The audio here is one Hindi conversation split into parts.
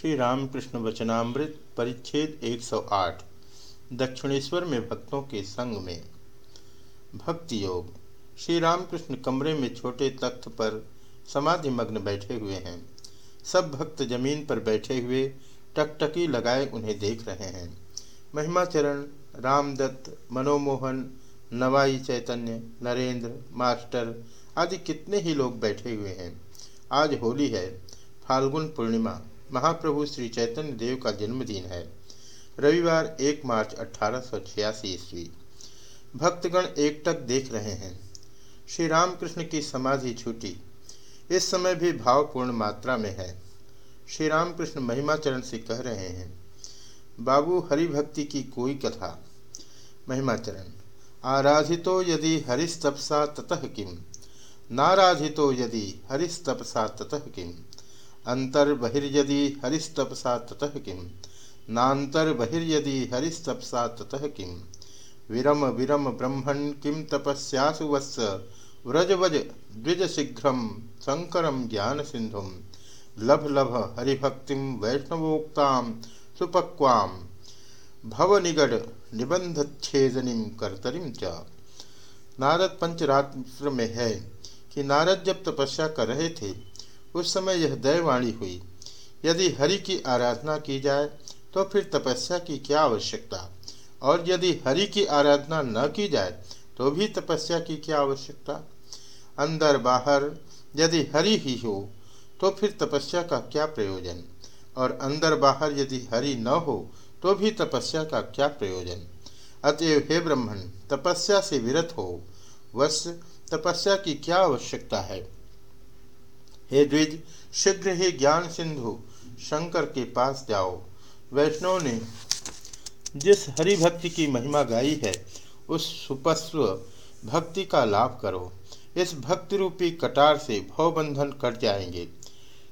श्री रामकृष्ण वचनामृत, परिच्छेद 108 दक्षिणेश्वर में भक्तों के संग में। भक्ति योग श्री रामकृष्ण कमरे में छोटे तख्त पर समाधि मग्न बैठे हुए हैं। सब भक्त ज़मीन पर बैठे हुए टकटकी लगाए उन्हें देख रहे हैं। महिमाचरण, रामदत्त, मनोमोहन, नवाई चैतन्य, नरेंद्र, मास्टर आदि कितने ही लोग बैठे हुए हैं। आज होली है, फाल्गुन पूर्णिमा। महाप्रभु श्री चैतन्य देव का जन्मदिन है। रविवार एक मार्च अठारह सौ छियासी ईस्वी। भक्तगण एकटक देख रहे हैं। श्री रामकृष्ण की समाधि छूटी। इस समय भी भावपूर्ण मात्रा में है। श्री रामकृष्ण महिमाचरण से कह रहे हैं, बाबू, हरिभक्ति की कोई कथा? महिमाचरण, आराधितो यदि हरिस्तपसा ततः किम नाराधितो यदि हरिस्तपसा ततः किम अंतर्बहिर्यदि हरिस्तपसा ततः किम? नान्तर्बहिर्यदि हरिस्तपसा ततः किम? विरम विरम ब्रह्मण किम तपस्यासु वत्स? व्रजवज द्विजशीघ्र शंकरम ज्ञान सिंधु लभ लभ हरिभक्ति वैष्णवोक्ता सुपक्वाम भवनिगढ़ निबंधच्छेदनी कर्तरीम च। नारद पंचरात्र में है कि नारद जब तपस्या कर रहे थे उस समय यह दयवाणी हुई। यदि हरि की आराधना की जाए तो फिर तपस्या की क्या आवश्यकता? और यदि हरि की आराधना न की जाए तो भी तपस्या की क्या आवश्यकता? अंदर बाहर यदि हरि ही हो तो फिर तपस्या का क्या प्रयोजन? और अंदर बाहर यदि हरि न हो तो भी तपस्या का क्या प्रयोजन? अतएव हे ब्रह्मण तपस्या से विरत हो। वश, तपस्या की क्या आवश्यकता है? हे द्विज, शीघ्र ही ज्ञान सिंधु शंकर के पास जाओ। वैष्णव ने जिस हरि भक्ति की महिमा गाई है, उस सुपस्व भक्ति का लाभ करो। इस भक्ति रूपी कटार से भवबंधन कट जाएँगे।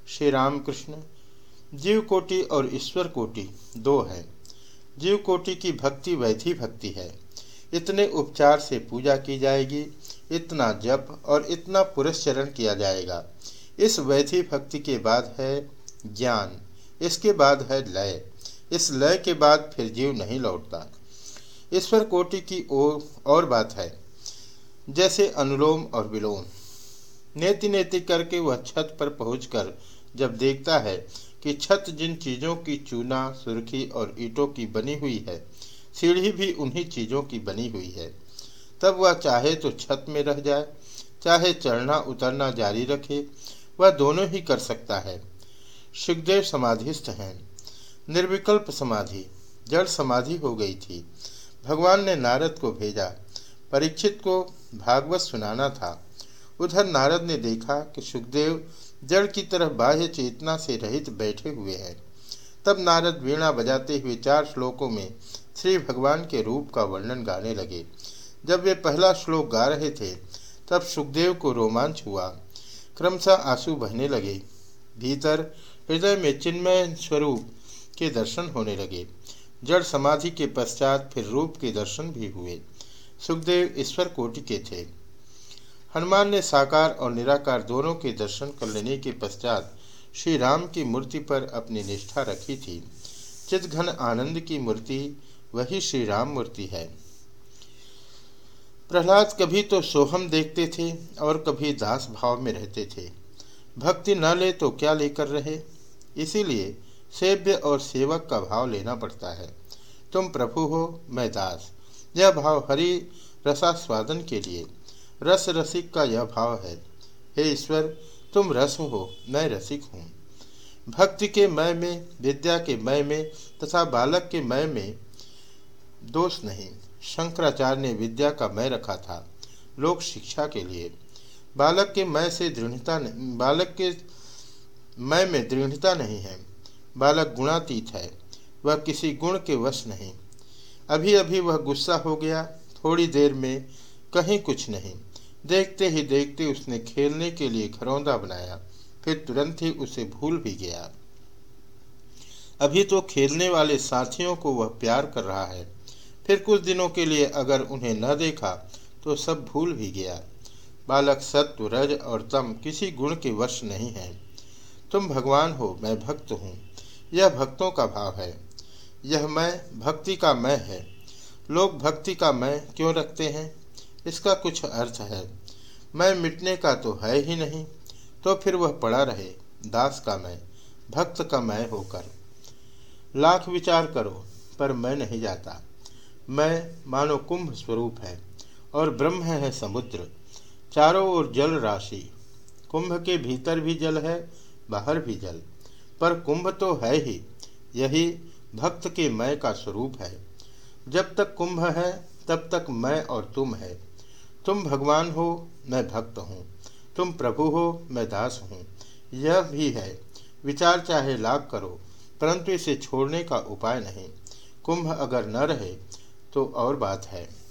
श्री रामकृष्ण जीव कोटि और ईश्वर कोटि दो हैं। जीव कोटि की भक्ति वैधि भक्ति है। इतने उपचार से पूजा की जाएगी, इतना जप और इतना पुरस्चरण किया जाएगा। इस वैधि भक्ति के बाद है ज्ञान, इसके बाद है लय। इस लय के बाद फिर जीव नहीं लौटता। ईश्वर कोटि की ओर और बात है, जैसे अनुलोम और विलोम। नेति नेति करके वह छत पर पहुंचकर जब देखता है कि छत जिन चीज़ों की चूना, सुर्खी और ईंटों की बनी हुई है, सीढ़ी भी उन्हीं चीज़ों की बनी हुई है। तब वह चाहे तो छत में रह जाए, चाहे चढ़ना उतरना जारी रखे वह दोनों ही कर सकता है। सुखदेव समाधिस्थ हैं। निर्विकल्प समाधि, जड़ समाधि हो गई थी। भगवान ने नारद को भेजा। परीक्षित को भागवत सुनाना था। उधर नारद ने देखा कि सुखदेव जड़ की तरह बाह्य चेतना से रहित बैठे हुए हैं। तब नारद वीणा बजाते हुए चार श्लोकों में श्री भगवान के रूप का वर्णन गाने लगे। जब वे पहला श्लोक गा रहे थे, तब सुखदेव को रोमांच हुआ। क्रमशः आँसू बहने लगे। भीतर हृदय में चिन्मय स्वरूप के दर्शन होने लगे। जड़ समाधि के पश्चात फिर रूप के दर्शन भी हुए। सुखदेव ईश्वर कोटि के थे। हनुमान ने साकार और निराकार दोनों के दर्शन कर लेने के पश्चात श्री राम की मूर्ति पर अपनी निष्ठा रखी थी। चित घन आनंद की मूर्ति, वही श्री राम मूर्ति है। प्रहलाद कभी तो सोहम देखते थे और कभी दास भाव में रहते थे। भक्ति न ले तो क्या लेकर रहे? इसीलिए सेव्य और सेवक का भाव लेना पड़ता है। तुम प्रभु हो, मैं दास। यह भाव हरि रसास्वादन के लिए। रस रसिक का यह भाव है। हे ईश्वर, तुम रस हो, मैं रसिक हूँ। भक्ति के मय में, विद्या के मय में तथा बालक के मय में दोष नहीं। शंकराचार्य ने विद्या का मय रखा था। लोक शिक्षा के लिए। बालक के मय से दृढ़ता बालक के मय में दृढ़ता नहीं है। बालक गुणातीत है। वह किसी गुण के वश नहीं। अभी अभी वह गुस्सा हो गया। थोड़ी देर में कहीं कुछ नहीं। देखते ही देखते उसने खेलने के लिए घरौंदा बनाया। फिर तुरंत ही उसे भूल भी गया। अभी तो खेलने वाले साथियों को वह प्यार कर रहा है। फिर कुछ दिनों के लिए अगर उन्हें न देखा तो सब भूल भी गया। बालक सत्व, रज और तम किसी गुण के वश नहीं है। तुम भगवान हो, मैं भक्त हूँ। यह भक्तों का भाव है। यह मैं, भक्ति का मैं है। लोग भक्ति का मैं क्यों रखते हैं? इसका कुछ अर्थ है। मैं मिटने का तो है ही नहीं तो फिर वह पड़ा रहे, दास का मैं, भक्त का मैं होकर। लाख विचार करो, पर मैं नहीं जाता। मैं मानो कुंभ स्वरूप है और ब्रह्म है समुद्र, चारों ओर जल राशि। कुंभ के भीतर भी जल है, बाहर भी जल। पर कुंभ तो है ही, यही भक्त के मैं का स्वरूप है। जब तक कुंभ है, तब तक मैं और तुम है। तुम भगवान हो, मैं भक्त हूँ। तुम प्रभु हो, मैं दास हूँ। यह भी है, विचार चाहे लाभ करो, परंतु इसे छोड़ने का उपाय नहीं। कुंभ अगर न रहे तो और बात है।